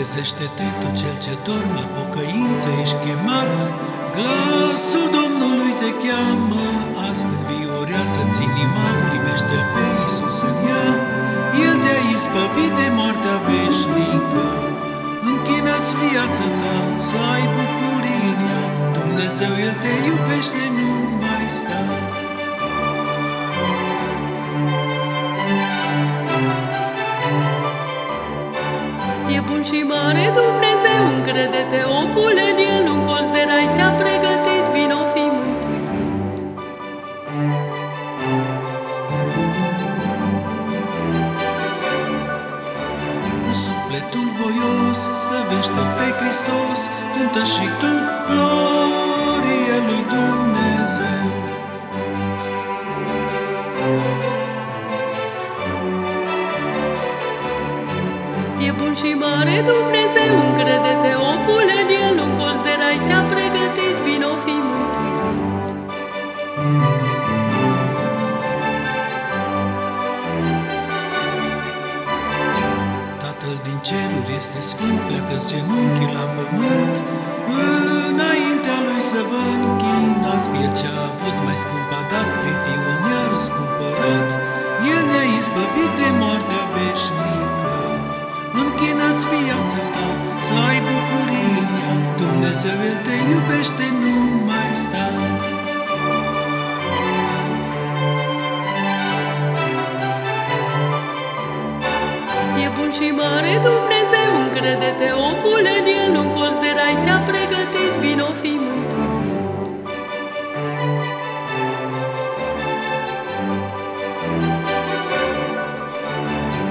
Trezește-te tu cel ce dormi, la pocăință ești chemat. Glasul Domnului te cheamă, azi înviorează-ți inima, primește-L pe Iisus în ea. El te-a izbăvit de moartea veșnică, închină-ți viața ta să ai bucurii în ea. Dumnezeu, El te iubește, nu mai sta. E bun și mare Dumnezeu, încrede-te, slăvește pe Hristos, cântă și tu glorie lui Dumnezeu. E bun și mare Dumnezeu, încrede-te, omule, în El un colț de rai ți-a ceruri este sfânt, pleacă-ți genunchii la pământ, înaintea lui să vă închinați. El ce-a avut mai scump a dat, prin Fiul ne-a răscumpărat. El ne-a izbăvit de moartea veșnică. Închină-ți viața ta, să ai bucurii în ea. Dumnezeu, El te iubește, nu bun și mare Dumnezeu, încrede-te, omule, în El un colț de rai ți-a pregătit, vino fi mântuit.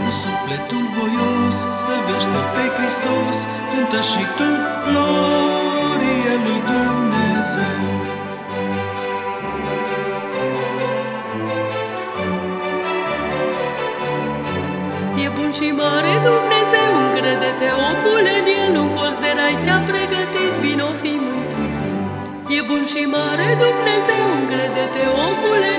Cu sufletul voios slăvește pe Hristos, cântă și tu glorie lui Dumnezeu. E bun și mare Dumnezeu, încrede-te, omule, în El un colț de rai ți-a pregătit, vino fi mântuit. E bun și mare Dumnezeu, încrede-te, omule,